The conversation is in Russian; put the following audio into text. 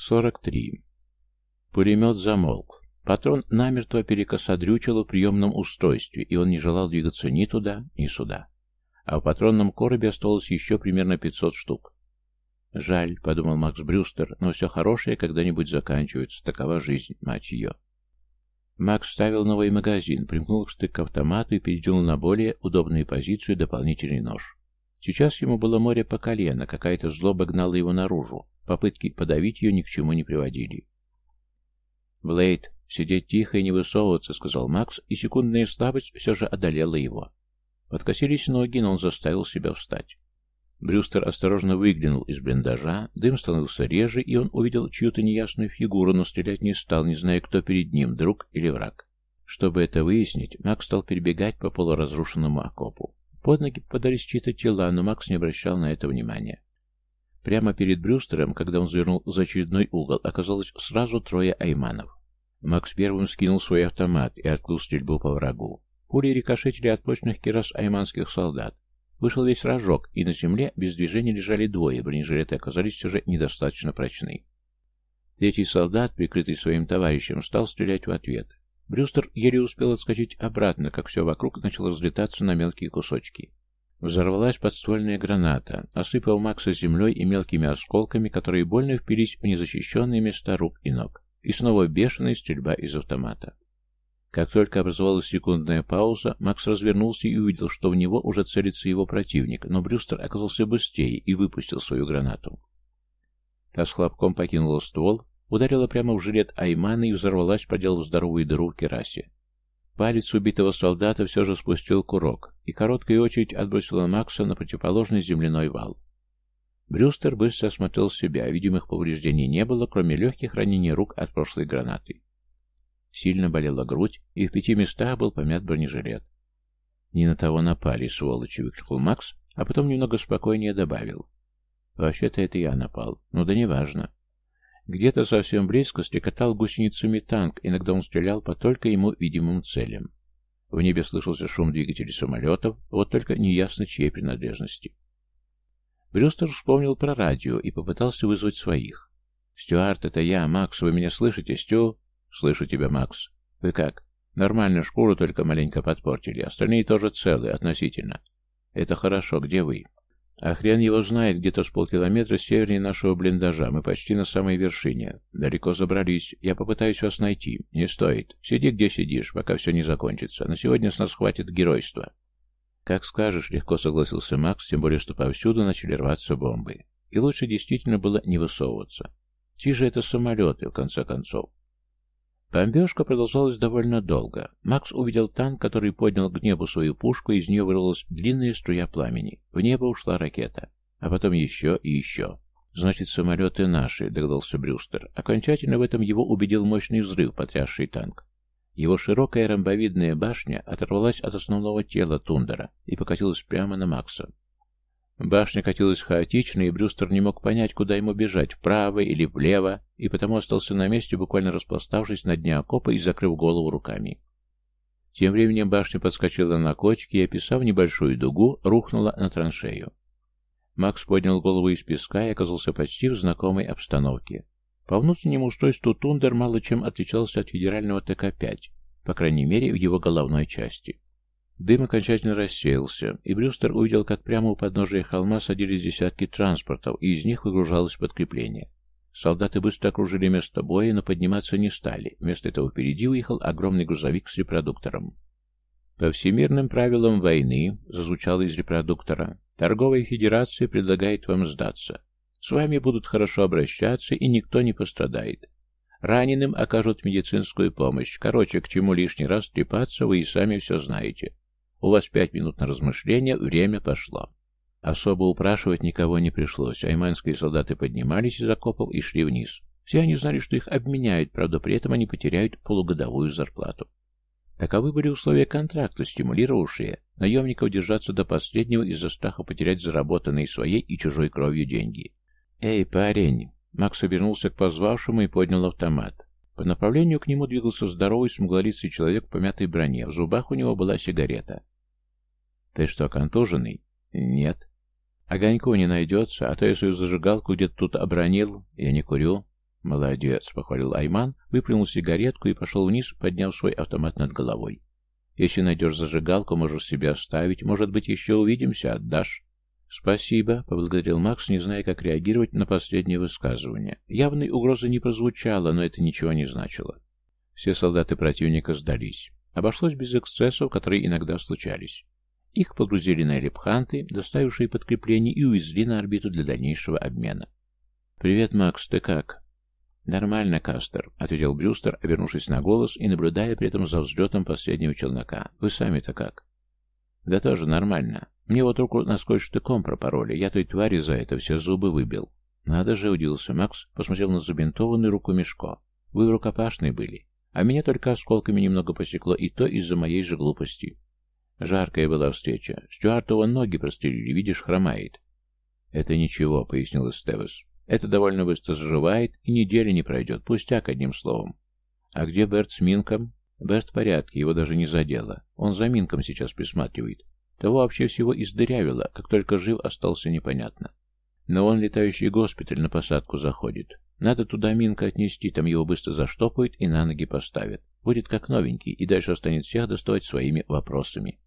43. Пулемет замолк. Патрон намертво перекосодрючил в приемном устройстве, и он не желал двигаться ни туда, ни сюда. А в патронном коробе оставалось еще примерно 500 штук. «Жаль», — подумал Макс Брюстер, — «но все хорошее когда-нибудь заканчивается. Такова жизнь, мать ее». Макс вставил новый магазин, примкнул к штык к автомату и передвинул на более удобную позицию дополнительный нож. Сейчас ему было море по колено, какая-то злоба гнала его наружу. Попытки подавить ее ни к чему не приводили. «Блейд, сидеть тихо и не высовываться», — сказал Макс, и секундная слабость все же одолела его. Подкосились ноги, но он заставил себя встать. Брюстер осторожно выглянул из блиндажа, дым становился реже, и он увидел чью-то неясную фигуру, но стрелять не стал, не зная, кто перед ним, друг или враг. Чтобы это выяснить, Макс стал перебегать по полуразрушенному окопу. Под ноги подались чьи-то тела, но Макс не обращал на это внимания. Прямо перед Брюстером, когда он завернул за очередной угол, оказалось сразу трое айманов. Макс первым скинул свой автомат и открыл стрельбу по врагу. Пули рикошетили от мощных керас айманских солдат. Вышел весь рожок, и на земле без движения лежали двое, бронежилеты оказались все же недостаточно прочны. Третий солдат, прикрытый своим товарищем, стал стрелять в ответ. Брюстер еле успел отскочить обратно, как все вокруг начало разлетаться на мелкие кусочки. Взорвалась подствольная граната, осыпав Макса землей и мелкими осколками, которые больно впились в незащищенные места рук и ног. И снова бешеная стрельба из автомата. Как только образовалась секундная пауза, Макс развернулся и увидел, что в него уже целится его противник, но Брюстер оказался быстрее и выпустил свою гранату. Та с хлопком покинула ствол, ударила прямо в жилет Аймана и взорвалась, проделав здоровую дыру в керасе. Палец убитого солдата все же спустил курок, и короткая очередь отбросила Макса на противоположный земляной вал. Брюстер быстро осмотрел себя, видимых повреждений не было, кроме легких ранений рук от прошлой гранаты. Сильно болела грудь, и в пяти местах был помят бронежилет. «Не на того напали, сволочи!» — выкрикнул Макс, а потом немного спокойнее добавил. «Вообще-то это я напал. Ну да неважно. Где-то совсем близко стрекотал гусеницами танк, иногда он стрелял по только ему видимым целям. В небе слышался шум двигателей самолетов, вот только неясно чьей принадлежности. Брюстер вспомнил про радио и попытался вызвать своих. «Стюарт, это я. Макс, вы меня слышите, Стю?» «Слышу тебя, Макс. Вы как? Нормально, шкуру только маленько подпортили. Остальные тоже целые, относительно. Это хорошо. Где вы?» «А хрен его знает, где-то с полкилометра севернее нашего блиндажа. Мы почти на самой вершине. Далеко забрались. Я попытаюсь вас найти. Не стоит. Сиди, где сидишь, пока все не закончится. На сегодня с нас хватит геройства». «Как скажешь», — легко согласился Макс, тем более, что повсюду начали рваться бомбы. И лучше действительно было не высовываться. Чьи же это самолеты, в конце концов? Бомбежка продолжалась довольно долго. Макс увидел танк, который поднял к небу свою пушку, и из нее вырвалась длинная струя пламени. В небо ушла ракета. А потом еще и еще. «Значит, самолеты наши», — догадался Брюстер. Окончательно в этом его убедил мощный взрыв, потрясший танк. Его широкая ромбовидная башня оторвалась от основного тела Тундера и покатилась прямо на Макса. Башня катилась хаотично, и Брюстер не мог понять, куда ему бежать, вправо или влево, и потому остался на месте, буквально распластавшись на дне окопа и закрыв голову руками. Тем временем башня подскочила на кочке и, описав небольшую дугу, рухнула на траншею. Макс поднял голову из песка и оказался почти в знакомой обстановке. По внутреннему устройству Тундер мало чем отличался от федерального ТК-5, по крайней мере, в его головной части. Дым окончательно рассеялся, и Брюстер увидел, как прямо у подножия холма садились десятки транспортов, и из них выгружалось подкрепление. Солдаты быстро окружили место боя, но подниматься не стали. Вместо этого впереди уехал огромный грузовик с репродуктором. По всемирным правилам войны, зазвучало из репродуктора, торговая федерация предлагает вам сдаться. С вами будут хорошо обращаться, и никто не пострадает. Раненым окажут медицинскую помощь. Короче, к чему лишний раз трепаться, вы и сами все знаете. У вас пять минут на размышление, время пошло. Особо упрашивать никого не пришлось. Айманские солдаты поднимались из окопов и шли вниз. Все они знали, что их обменяют, правда, при этом они потеряют полугодовую зарплату. Таковы были условия контракта, стимулировавшие наемников держаться до последнего из-за страха потерять заработанные своей и чужой кровью деньги. «Эй, парень!» Макс обернулся к позвавшему и поднял автомат. По направлению к нему двигался здоровый смуглолицый человек в помятой броне. В зубах у него была сигарета. «Ты что, контуженный?» «Нет». «Огоньку не найдется, а то я свою зажигалку где-то тут обронил. Я не курю». «Молодец», — похвалил Айман, выплюнул сигаретку и пошел вниз, подняв свой автомат над головой. «Если найдешь зажигалку, можешь себе оставить. Может быть, еще увидимся, отдашь». «Спасибо», — поблагодарил Макс, не зная, как реагировать на последнее высказывание. Явной угрозы не прозвучало, но это ничего не значило. Все солдаты противника сдались. Обошлось без эксцессов, которые иногда случались. Их погрузили на элепханты, доставившие подкрепление, и увезли на орбиту для дальнейшего обмена. «Привет, Макс, ты как?» «Нормально, Кастер», — ответил Брюстер, обернувшись на голос и наблюдая при этом за взлетом последнего челнока. «Вы сами-то как?» «Да тоже нормально. Мне вот руку насквозь штыком пропороли. Я той твари за это все зубы выбил». «Надо же», — удивился Макс, посмотрел на забинтованную руку Мешко. «Вы рукопашные были, а меня только осколками немного посекло, и то из-за моей же глупости». Жаркая была встреча. Стюартова ноги прострелили, видишь, хромает. «Это ничего», — пояснил Эстевес. Это довольно быстро заживает, и недели не пройдет, пустяк одним словом. А где Берт с Минком? Берт в порядке, его даже не задело. Он за Минком сейчас присматривает. Того вообще всего издырявило, как только жив остался непонятно. Но он летающий госпиталь на посадку заходит. Надо туда Минка отнести, там его быстро заштопают и на ноги поставят. Будет как новенький, и дальше останет всех доставать своими вопросами.